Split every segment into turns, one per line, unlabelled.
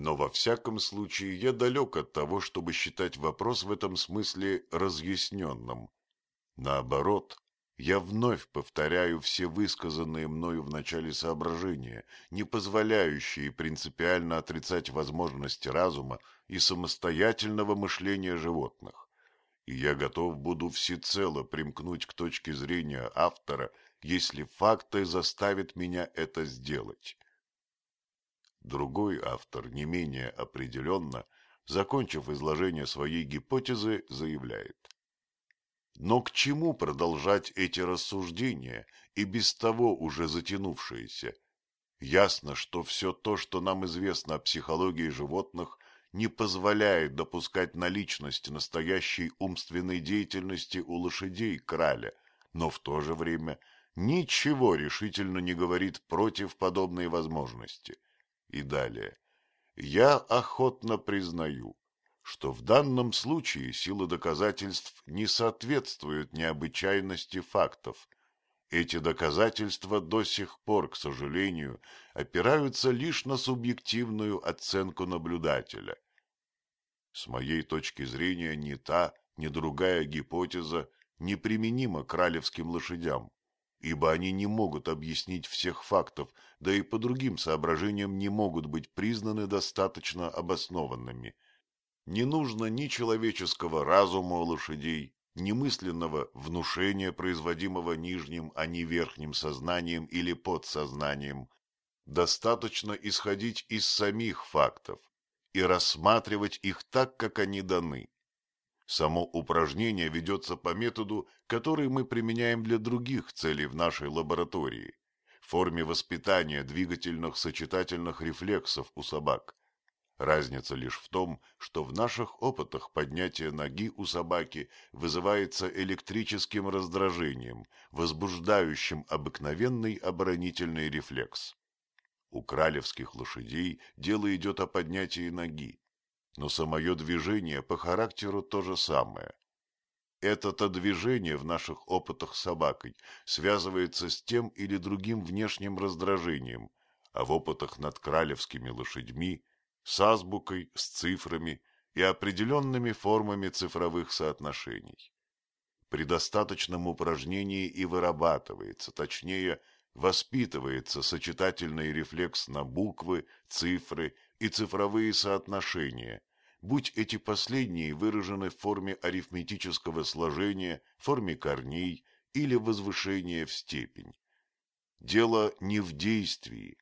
Но во всяком случае я далек от того, чтобы считать вопрос в этом смысле разъясненным. Наоборот, я вновь повторяю все высказанные мною в начале соображения, не позволяющие принципиально отрицать возможности разума и самостоятельного мышления животных. И я готов буду всецело примкнуть к точке зрения автора, если факты заставят меня это сделать. Другой автор, не менее определенно, закончив изложение своей гипотезы, заявляет. Но к чему продолжать эти рассуждения, и без того уже затянувшиеся? Ясно, что все то, что нам известно о психологии животных, не позволяет допускать наличность настоящей умственной деятельности у лошадей краля, но в то же время ничего решительно не говорит против подобной возможности. И далее. Я охотно признаю, что в данном случае сила доказательств не соответствует необычайности фактов. Эти доказательства до сих пор, к сожалению, опираются лишь на субъективную оценку наблюдателя. С моей точки зрения ни та, ни другая гипотеза неприменима к ралевским лошадям, ибо они не могут объяснить всех фактов, да и по другим соображениям не могут быть признаны достаточно обоснованными – не нужно ни человеческого разума у лошадей, ни мысленного внушения, производимого нижним, а не верхним сознанием или подсознанием. Достаточно исходить из самих фактов и рассматривать их так, как они даны. Само упражнение ведется по методу, который мы применяем для других целей в нашей лаборатории, в форме воспитания двигательных сочетательных рефлексов у собак. Разница лишь в том, что в наших опытах поднятие ноги у собаки вызывается электрическим раздражением, возбуждающим обыкновенный оборонительный рефлекс. У кралевских лошадей дело идет о поднятии ноги, но самое движение по характеру то же самое. Это-то движение в наших опытах с собакой связывается с тем или другим внешним раздражением, а в опытах над кралевскими лошадьми с азбукой, с цифрами и определенными формами цифровых соотношений. При достаточном упражнении и вырабатывается, точнее, воспитывается сочетательный рефлекс на буквы, цифры и цифровые соотношения, будь эти последние выражены в форме арифметического сложения, форме корней или возвышения в степень. Дело не в действии,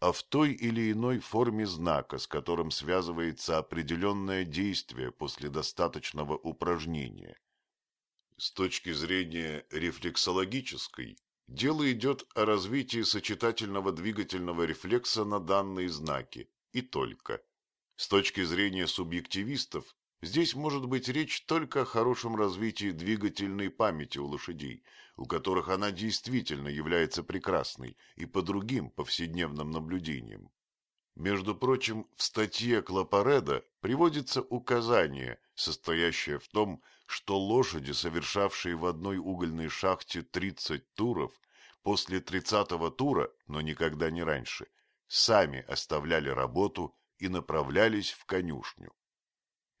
а в той или иной форме знака, с которым связывается определенное действие после достаточного упражнения. С точки зрения рефлексологической, дело идет о развитии сочетательного двигательного рефлекса на данные знаки, и только. С точки зрения субъективистов, здесь может быть речь только о хорошем развитии двигательной памяти у лошадей – у которых она действительно является прекрасной и по другим повседневным наблюдениям. Между прочим, в статье Клапареда приводится указание, состоящее в том, что лошади, совершавшие в одной угольной шахте 30 туров, после 30-го тура, но никогда не раньше, сами оставляли работу и направлялись в конюшню.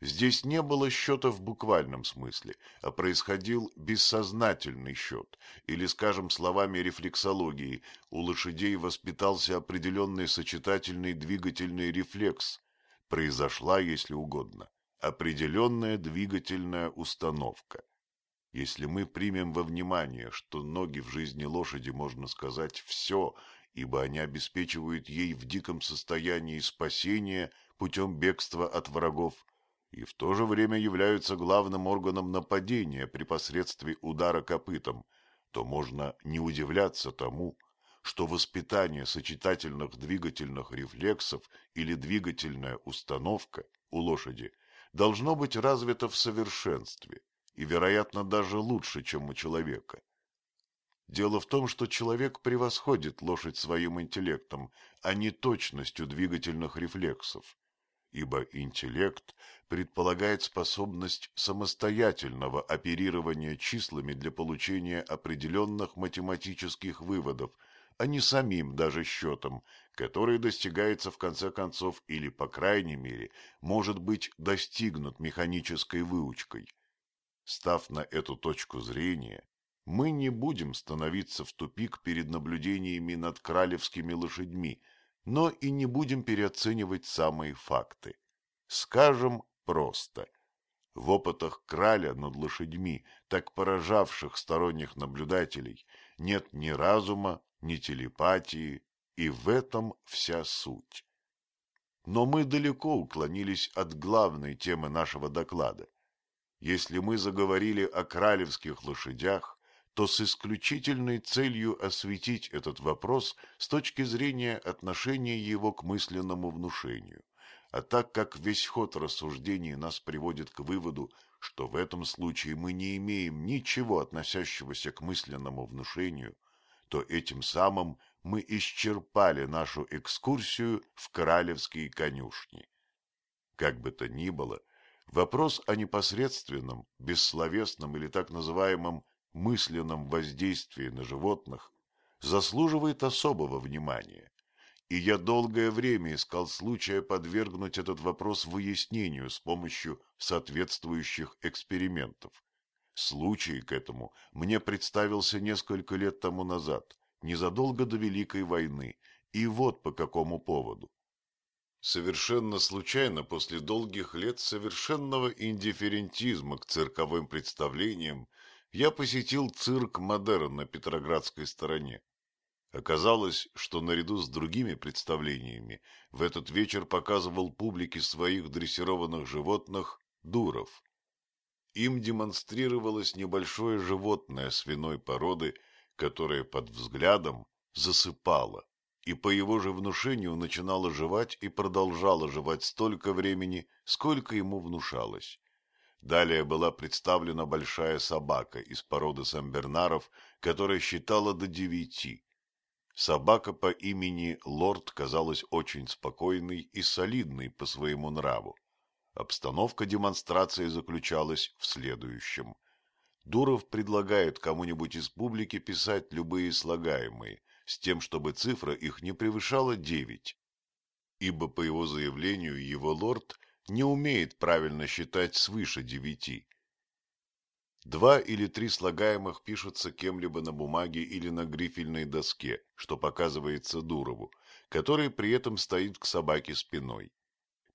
Здесь не было счета в буквальном смысле, а происходил бессознательный счет, или, скажем словами рефлексологии, у лошадей воспитался определенный сочетательный двигательный рефлекс, произошла, если угодно, определенная двигательная установка. Если мы примем во внимание, что ноги в жизни лошади, можно сказать, все, ибо они обеспечивают ей в диком состоянии спасения путем бегства от врагов, и в то же время являются главным органом нападения при посредстве удара копытом, то можно не удивляться тому, что воспитание сочетательных двигательных рефлексов или двигательная установка у лошади должно быть развито в совершенстве и, вероятно, даже лучше, чем у человека. Дело в том, что человек превосходит лошадь своим интеллектом, а не точностью двигательных рефлексов ибо интеллект предполагает способность самостоятельного оперирования числами для получения определенных математических выводов, а не самим даже счетом, который достигается в конце концов или, по крайней мере, может быть достигнут механической выучкой. Став на эту точку зрения, мы не будем становиться в тупик перед наблюдениями над кралевскими лошадьми, но и не будем переоценивать самые факты. Скажем просто – в опытах краля над лошадьми, так поражавших сторонних наблюдателей, нет ни разума, ни телепатии, и в этом вся суть. Но мы далеко уклонились от главной темы нашего доклада. Если мы заговорили о кралевских лошадях, то с исключительной целью осветить этот вопрос с точки зрения отношения его к мысленному внушению. А так как весь ход рассуждений нас приводит к выводу, что в этом случае мы не имеем ничего относящегося к мысленному внушению, то этим самым мы исчерпали нашу экскурсию в королевские конюшни. Как бы то ни было, вопрос о непосредственном, бессловесном или так называемом мысленном воздействии на животных заслуживает особого внимания и я долгое время искал случая подвергнуть этот вопрос выяснению с помощью соответствующих экспериментов. Случай к этому мне представился несколько лет тому назад, незадолго до Великой войны, и вот по какому поводу. Совершенно случайно, после долгих лет совершенного индифферентизма к цирковым представлениям, я посетил цирк Модерн на Петроградской стороне. Оказалось, что наряду с другими представлениями в этот вечер показывал публике своих дрессированных животных Дуров. Им демонстрировалось небольшое животное свиной породы, которое под взглядом засыпало и по его же внушению начинало жевать и продолжало жевать столько времени, сколько ему внушалось. Далее была представлена большая собака из породы самбернаров, которая считала до девяти. Собака по имени Лорд казалась очень спокойной и солидной по своему нраву. Обстановка демонстрации заключалась в следующем. Дуров предлагает кому-нибудь из публики писать любые слагаемые, с тем, чтобы цифра их не превышала девять. Ибо, по его заявлению, его лорд не умеет правильно считать свыше девяти. Два или три слагаемых пишутся кем-либо на бумаге или на грифельной доске, что показывается Дурову, который при этом стоит к собаке спиной.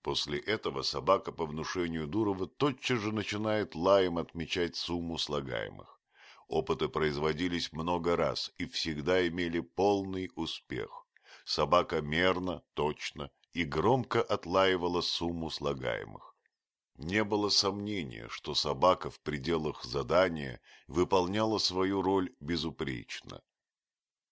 После этого собака по внушению Дурова тотчас же начинает лаем отмечать сумму слагаемых. Опыты производились много раз и всегда имели полный успех. Собака мерно, точно и громко отлаивала сумму слагаемых. Не было сомнения, что собака в пределах задания выполняла свою роль безупречно.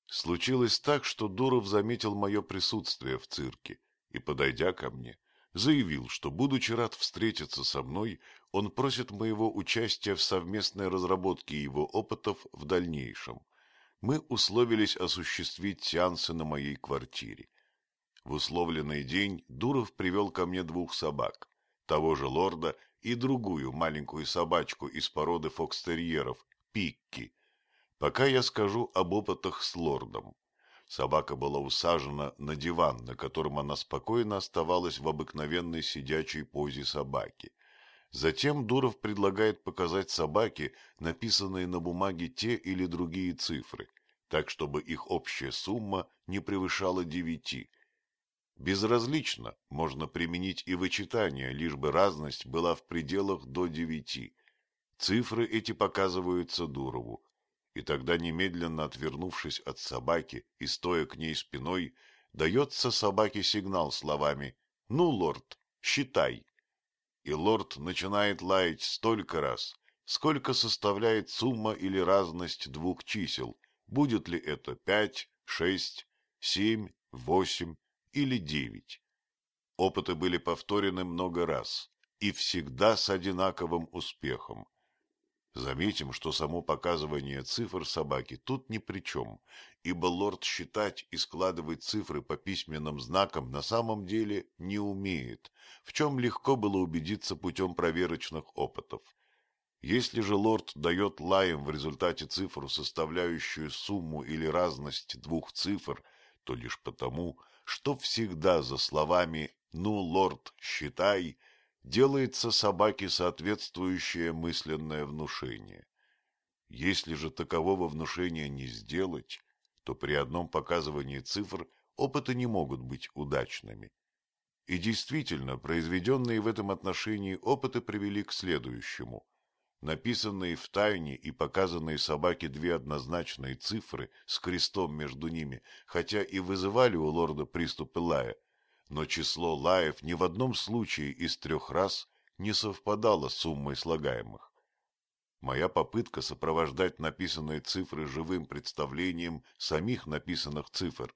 Случилось так, что Дуров заметил мое присутствие в цирке и, подойдя ко мне, заявил, что, будучи рад встретиться со мной, он просит моего участия в совместной разработке его опытов в дальнейшем. Мы условились осуществить сеансы на моей квартире. В условленный день Дуров привел ко мне двух собак того же лорда и другую маленькую собачку из породы фокстерьеров, Пикки. Пока я скажу об опытах с лордом. Собака была усажена на диван, на котором она спокойно оставалась в обыкновенной сидячей позе собаки. Затем Дуров предлагает показать собаке написанные на бумаге те или другие цифры, так чтобы их общая сумма не превышала девяти – Безразлично можно применить и вычитание, лишь бы разность была в пределах до девяти. Цифры эти показываются Дурову, и тогда, немедленно отвернувшись от собаки и стоя к ней спиной, дается собаке сигнал словами «Ну, лорд, считай». И лорд начинает лаять столько раз, сколько составляет сумма или разность двух чисел, будет ли это пять, шесть, семь, восемь или девять. Опыты были повторены много раз и всегда с одинаковым успехом. Заметим, что само показывание цифр собаки тут ни при чем, ибо лорд считать и складывать цифры по письменным знакам на самом деле не умеет, в чем легко было убедиться путем проверочных опытов. Если же лорд дает лаем в результате цифру, составляющую сумму или разность двух цифр, то лишь потому, что всегда за словами «ну, лорд, считай» делается собаке соответствующее мысленное внушение. Если же такового внушения не сделать, то при одном показывании цифр опыты не могут быть удачными. И действительно, произведенные в этом отношении опыты привели к следующему. Написанные в тайне и показанные собаке две однозначные цифры с крестом между ними, хотя и вызывали у лорда приступы лая, но число лаев ни в одном случае из трех раз не совпадало с суммой слагаемых. Моя попытка сопровождать написанные цифры живым представлением самих написанных цифр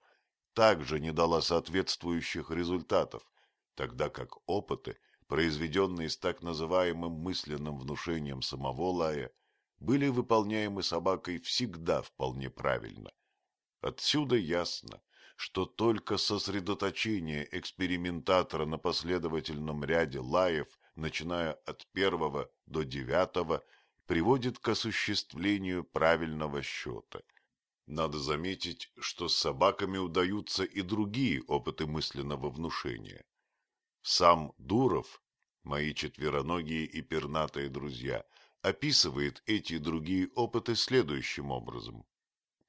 также не дала соответствующих результатов, тогда как опыты, произведенные с так называемым мысленным внушением самого лая, были выполняемы собакой всегда вполне правильно. Отсюда ясно, что только сосредоточение экспериментатора на последовательном ряде лаев, начиная от первого до девятого, приводит к осуществлению правильного счета. Надо заметить, что с собаками удаются и другие опыты мысленного внушения. Сам Дуров, мои четвероногие и пернатые друзья, описывает эти и другие опыты следующим образом.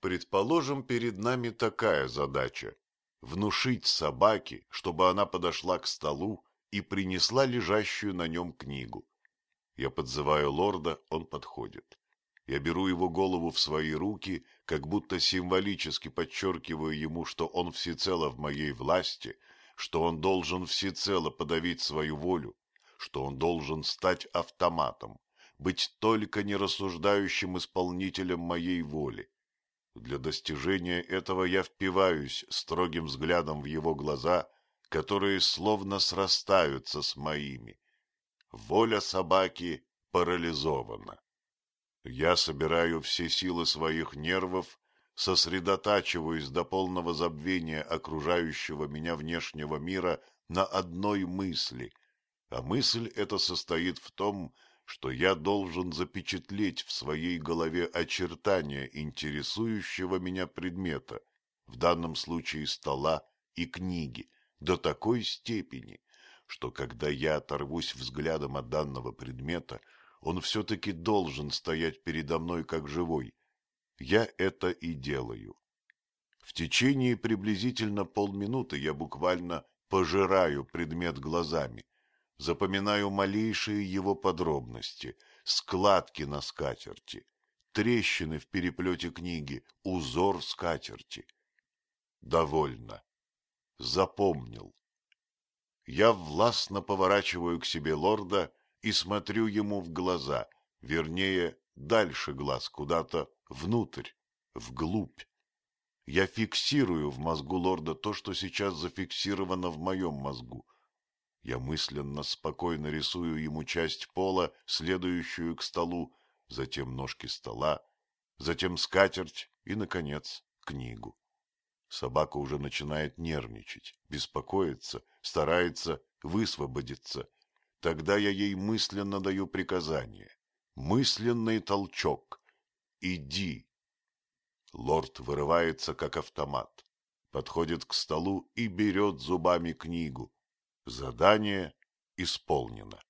Предположим, перед нами такая задача – внушить собаке, чтобы она подошла к столу и принесла лежащую на нем книгу. Я подзываю лорда, он подходит. Я беру его голову в свои руки, как будто символически подчеркиваю ему, что он всецело в моей власти – что он должен всецело подавить свою волю, что он должен стать автоматом, быть только нерассуждающим исполнителем моей воли. Для достижения этого я впиваюсь строгим взглядом в его глаза, которые словно срастаются с моими. Воля собаки парализована. Я собираю все силы своих нервов сосредотачиваюсь до полного забвения окружающего меня внешнего мира на одной мысли, а мысль эта состоит в том, что я должен запечатлеть в своей голове очертания интересующего меня предмета, в данном случае стола и книги, до такой степени, что когда я оторвусь взглядом от данного предмета, он все-таки должен стоять передо мной как живой, я это и делаю. В течение приблизительно полминуты я буквально пожираю предмет глазами, запоминаю малейшие его подробности, складки на скатерти, трещины в переплете книги, узор скатерти. Довольно. Запомнил. Я властно поворачиваю к себе лорда и смотрю ему в глаза, вернее, дальше глаз, куда-то внутрь, вглубь. Я фиксирую в мозгу лорда то, что сейчас зафиксировано в моем мозгу. Я мысленно спокойно рисую ему часть пола, следующую к столу, затем ножки стола, затем скатерть и, наконец, книгу. Собака уже начинает нервничать, беспокоиться, старается высвободиться. Тогда я ей мысленно даю приказание. Мысленный толчок. Иди. Лорд вырывается, как автомат, подходит к столу и берет зубами книгу. Задание исполнено.